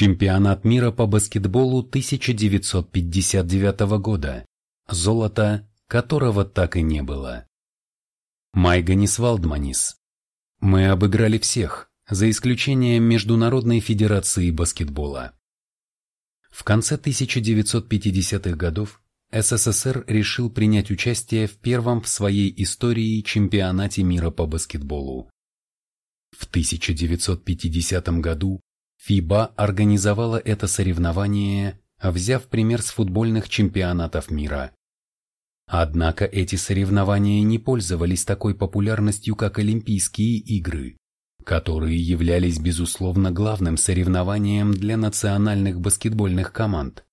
Чемпионат мира по баскетболу 1959 года. Золото, которого так и не было. Майганис Валдманис. Мы обыграли всех, за исключением Международной Федерации баскетбола. В конце 1950-х годов СССР решил принять участие в первом в своей истории чемпионате мира по баскетболу. В 1950 году ФИБА организовала это соревнование, взяв пример с футбольных чемпионатов мира. Однако эти соревнования не пользовались такой популярностью, как Олимпийские игры, которые являлись безусловно главным соревнованием для национальных баскетбольных команд.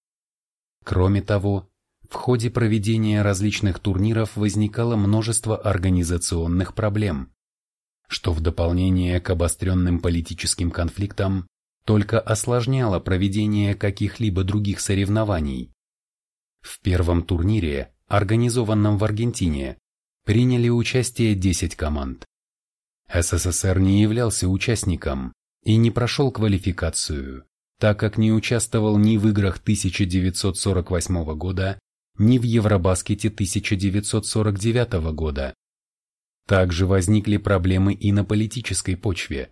Кроме того, в ходе проведения различных турниров возникало множество организационных проблем, что в дополнение к обостренным политическим конфликтам только осложняло проведение каких-либо других соревнований. В первом турнире, организованном в Аргентине, приняли участие 10 команд. СССР не являлся участником и не прошел квалификацию, так как не участвовал ни в играх 1948 года, ни в Евробаскете 1949 года. Также возникли проблемы и на политической почве.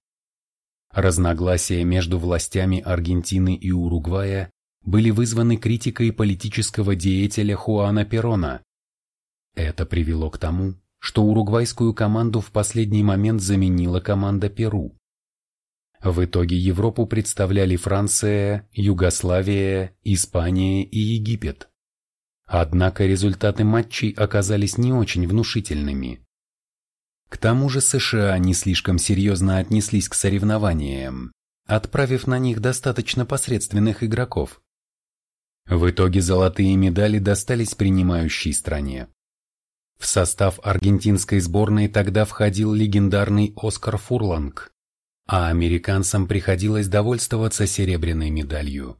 Разногласия между властями Аргентины и Уругвая были вызваны критикой политического деятеля Хуана Перона. Это привело к тому, что уругвайскую команду в последний момент заменила команда Перу. В итоге Европу представляли Франция, Югославия, Испания и Египет. Однако результаты матчей оказались не очень внушительными. К тому же США не слишком серьезно отнеслись к соревнованиям, отправив на них достаточно посредственных игроков. В итоге золотые медали достались принимающей стране. В состав аргентинской сборной тогда входил легендарный Оскар Фурланг, а американцам приходилось довольствоваться серебряной медалью.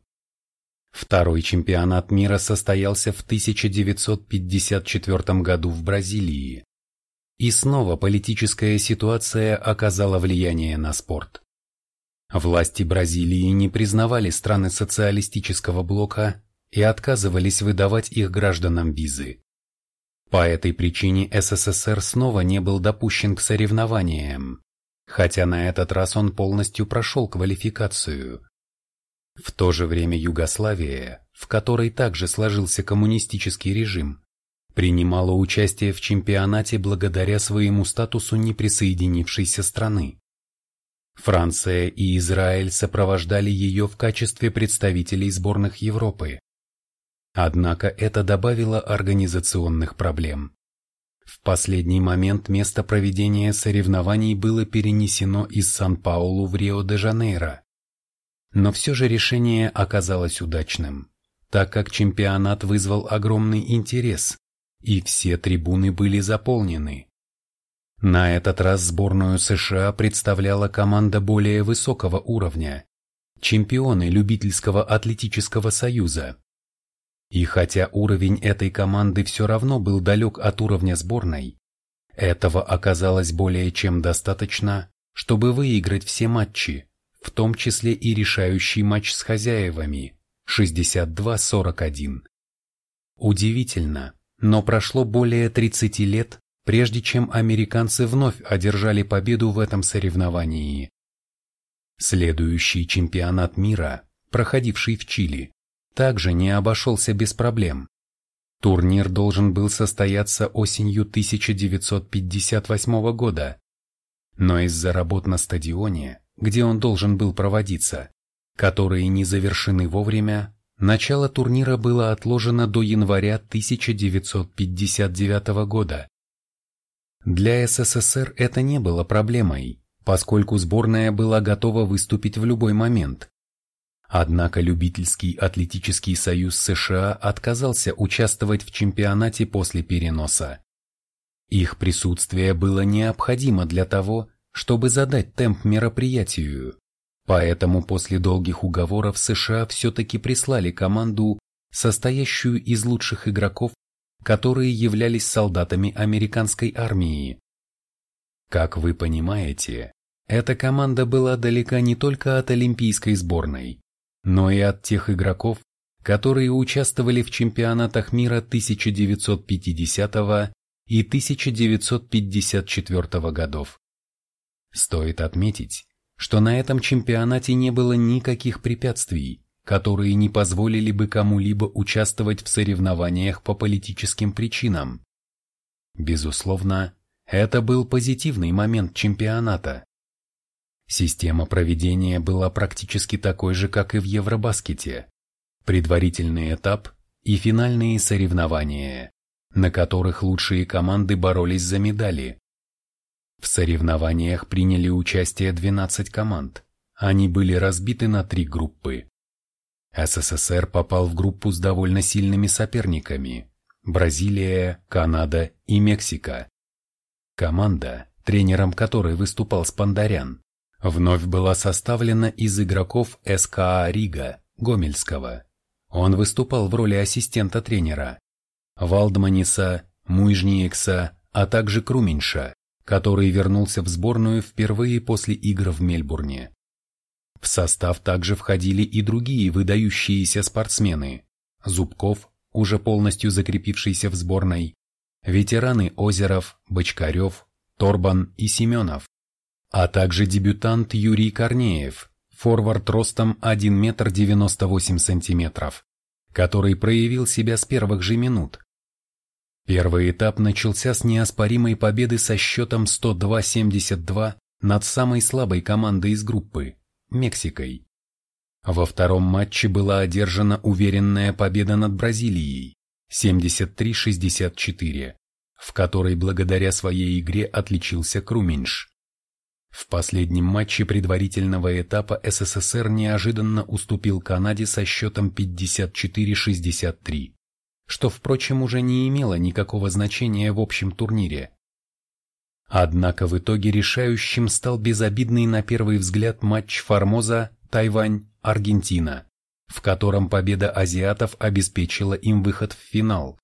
Второй чемпионат мира состоялся в 1954 году в Бразилии. И снова политическая ситуация оказала влияние на спорт. Власти Бразилии не признавали страны социалистического блока и отказывались выдавать их гражданам визы. По этой причине СССР снова не был допущен к соревнованиям, хотя на этот раз он полностью прошел квалификацию. В то же время Югославия, в которой также сложился коммунистический режим, принимала участие в чемпионате благодаря своему статусу неприсоединившейся страны. Франция и Израиль сопровождали ее в качестве представителей сборных Европы. Однако это добавило организационных проблем. В последний момент место проведения соревнований было перенесено из Сан-Паулу в Рио-де-Жанейро. Но все же решение оказалось удачным, так как чемпионат вызвал огромный интерес, и все трибуны были заполнены. На этот раз сборную США представляла команда более высокого уровня, чемпионы любительского атлетического союза. И хотя уровень этой команды все равно был далек от уровня сборной, этого оказалось более чем достаточно, чтобы выиграть все матчи, в том числе и решающий матч с хозяевами 62-41. Удивительно, но прошло более 30 лет, прежде чем американцы вновь одержали победу в этом соревновании. Следующий чемпионат мира, проходивший в Чили, также не обошелся без проблем. Турнир должен был состояться осенью 1958 года, но из-за работ на стадионе, где он должен был проводиться, которые не завершены вовремя, Начало турнира было отложено до января 1959 года. Для СССР это не было проблемой, поскольку сборная была готова выступить в любой момент. Однако любительский атлетический союз США отказался участвовать в чемпионате после переноса. Их присутствие было необходимо для того, чтобы задать темп мероприятию. Поэтому после долгих уговоров США все-таки прислали команду, состоящую из лучших игроков, которые являлись солдатами американской армии. Как вы понимаете, эта команда была далека не только от олимпийской сборной, но и от тех игроков, которые участвовали в чемпионатах мира 1950 и 1954 годов. Стоит отметить, что на этом чемпионате не было никаких препятствий, которые не позволили бы кому-либо участвовать в соревнованиях по политическим причинам. Безусловно, это был позитивный момент чемпионата. Система проведения была практически такой же, как и в Евробаскете. Предварительный этап и финальные соревнования, на которых лучшие команды боролись за медали. В соревнованиях приняли участие 12 команд. Они были разбиты на три группы. СССР попал в группу с довольно сильными соперниками – Бразилия, Канада и Мексика. Команда, тренером которой выступал Спандарян, вновь была составлена из игроков СКА Рига, Гомельского. Он выступал в роли ассистента тренера. Валдманиса, Муйжниекса, а также Круменьша, который вернулся в сборную впервые после игр в Мельбурне. В состав также входили и другие выдающиеся спортсмены. Зубков, уже полностью закрепившийся в сборной, ветераны Озеров, Бочкарев, Торбан и Семенов, а также дебютант Юрий Корнеев, форвард ростом 1 метр 98 сантиметров, который проявил себя с первых же минут. Первый этап начался с неоспоримой победы со счетом 102-72 над самой слабой командой из группы. Мексикой. Во втором матче была одержана уверенная победа над Бразилией 73-64, в которой благодаря своей игре отличился Круменьш. В последнем матче предварительного этапа СССР неожиданно уступил Канаде со счетом 54-63, что, впрочем, уже не имело никакого значения в общем турнире. Однако в итоге решающим стал безобидный на первый взгляд матч Формоза, Тайвань, Аргентина, в котором победа азиатов обеспечила им выход в финал.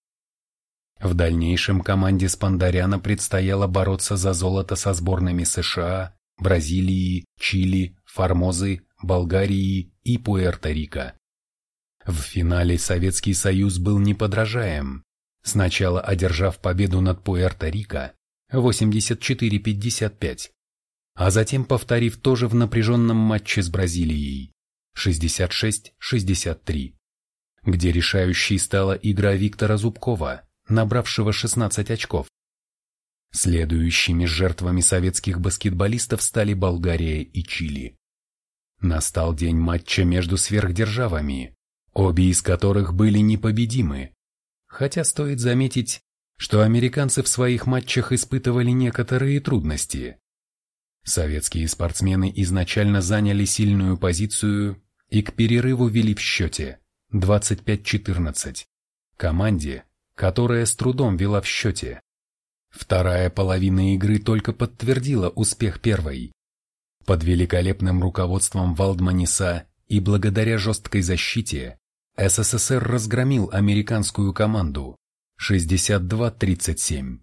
В дальнейшем команде Спандаряна предстояло бороться за золото со сборными США, Бразилии, Чили, Формозы, Болгарии и Пуэрто-Рико. В финале Советский Союз был неподражаем, сначала одержав победу над Пуэрто-Рико, 84-55, а затем повторив тоже в напряженном матче с Бразилией 66-63, где решающей стала игра Виктора Зубкова, набравшего 16 очков. Следующими жертвами советских баскетболистов стали Болгария и Чили. Настал день матча между сверхдержавами, обе из которых были непобедимы. Хотя стоит заметить, что американцы в своих матчах испытывали некоторые трудности. Советские спортсмены изначально заняли сильную позицию и к перерыву вели в счете 25-14 команде, которая с трудом вела в счете. Вторая половина игры только подтвердила успех первой. Под великолепным руководством Валдманиса и благодаря жесткой защите СССР разгромил американскую команду, 62-37.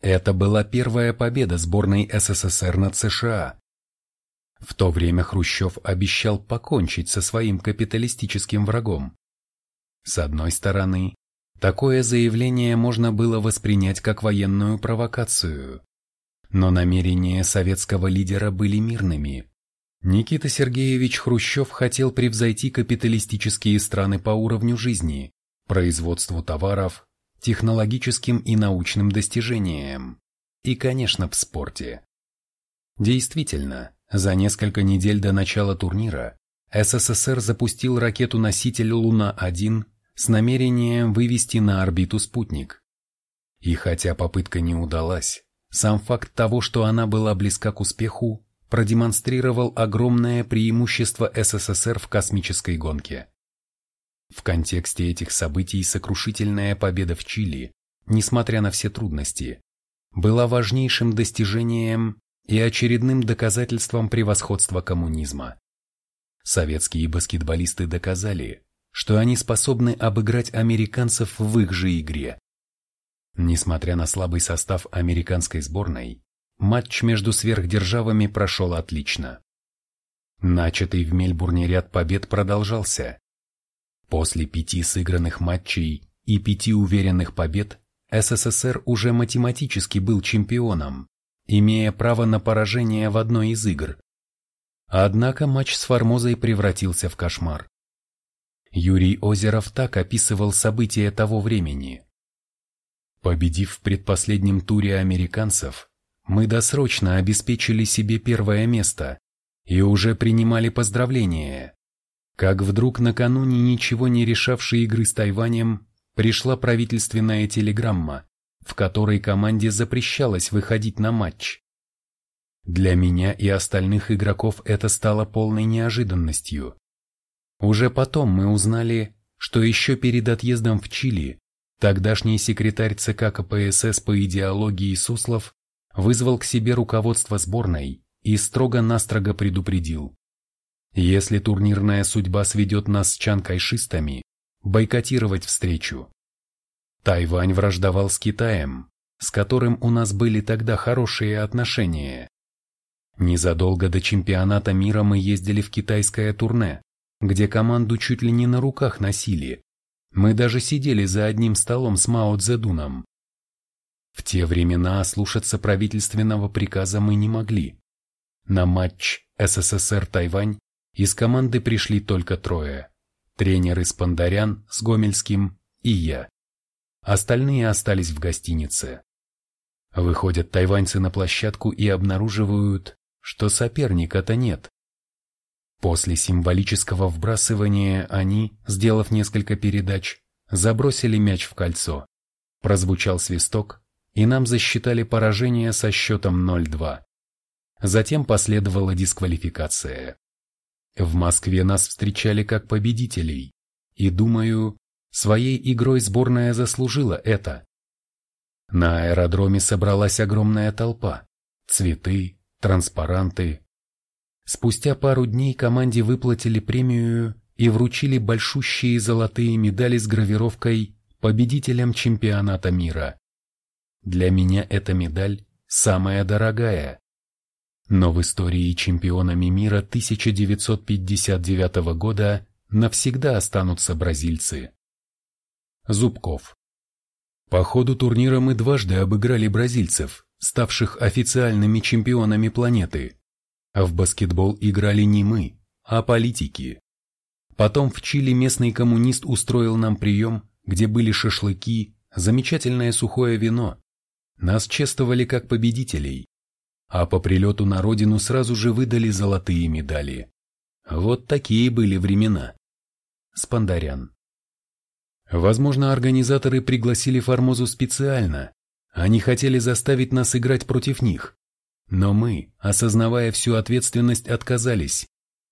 Это была первая победа сборной СССР над США. В то время Хрущев обещал покончить со своим капиталистическим врагом. С одной стороны, такое заявление можно было воспринять как военную провокацию. Но намерения советского лидера были мирными. Никита Сергеевич Хрущев хотел превзойти капиталистические страны по уровню жизни, производству товаров, технологическим и научным достижениям. И, конечно, в спорте. Действительно, за несколько недель до начала турнира СССР запустил ракету-носитель Луна-1 с намерением вывести на орбиту спутник. И хотя попытка не удалась, сам факт того, что она была близка к успеху, продемонстрировал огромное преимущество СССР в космической гонке. В контексте этих событий сокрушительная победа в Чили, несмотря на все трудности, была важнейшим достижением и очередным доказательством превосходства коммунизма. Советские баскетболисты доказали, что они способны обыграть американцев в их же игре. Несмотря на слабый состав американской сборной, матч между сверхдержавами прошел отлично. Начатый в Мельбурне ряд побед продолжался. После пяти сыгранных матчей и пяти уверенных побед СССР уже математически был чемпионом, имея право на поражение в одной из игр. Однако матч с Формозой превратился в кошмар. Юрий Озеров так описывал события того времени. Победив в предпоследнем туре американцев, мы досрочно обеспечили себе первое место и уже принимали поздравления. Как вдруг накануне ничего не решавшей игры с Тайванем пришла правительственная телеграмма, в которой команде запрещалось выходить на матч. Для меня и остальных игроков это стало полной неожиданностью. Уже потом мы узнали, что еще перед отъездом в Чили тогдашний секретарь ЦК КПСС по идеологии Суслов вызвал к себе руководство сборной и строго-настрого предупредил. Если турнирная судьба сведет нас с чанкайшистами, бойкотировать встречу. Тайвань враждовал с Китаем, с которым у нас были тогда хорошие отношения. Незадолго до чемпионата мира мы ездили в китайское турне, где команду чуть ли не на руках носили. Мы даже сидели за одним столом с Мао Цзэдуном. В те времена слушаться правительственного приказа мы не могли. На матч СССР-Тайвань из команды пришли только трое. Тренер из Пандарян с Гомельским и я. Остальные остались в гостинице. Выходят тайваньцы на площадку и обнаруживают, что соперника-то нет. После символического вбрасывания они, сделав несколько передач, забросили мяч в кольцо. Прозвучал свисток, и нам засчитали поражение со счетом 0-2. Затем последовала дисквалификация. В Москве нас встречали как победителей, и, думаю, своей игрой сборная заслужила это. На аэродроме собралась огромная толпа. Цветы, транспаранты, Спустя пару дней команде выплатили премию и вручили большущие золотые медали с гравировкой победителям чемпионата мира. Для меня эта медаль самая дорогая. Но в истории чемпионами мира 1959 года навсегда останутся бразильцы. Зубков. По ходу турнира мы дважды обыграли бразильцев, ставших официальными чемпионами планеты. А в баскетбол играли не мы, а политики. Потом в Чили местный коммунист устроил нам прием, где были шашлыки, замечательное сухое вино. Нас чествовали как победителей. А по прилету на родину сразу же выдали золотые медали. Вот такие были времена. Спандарян. Возможно, организаторы пригласили Формозу специально. Они хотели заставить нас играть против них. Но мы, осознавая всю ответственность, отказались.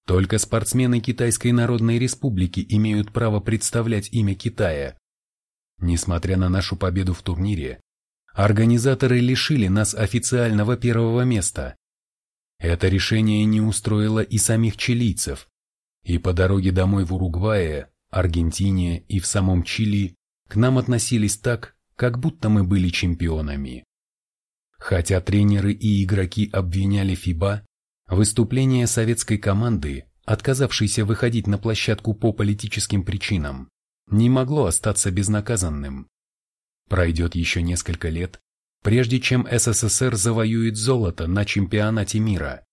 Только спортсмены Китайской Народной Республики имеют право представлять имя Китая. Несмотря на нашу победу в турнире, организаторы лишили нас официального первого места. Это решение не устроило и самих чилийцев. И по дороге домой в Уругвае, Аргентине и в самом Чили к нам относились так, как будто мы были чемпионами. Хотя тренеры и игроки обвиняли ФИБА, выступление советской команды, отказавшейся выходить на площадку по политическим причинам, не могло остаться безнаказанным. Пройдет еще несколько лет, прежде чем СССР завоюет золото на чемпионате мира.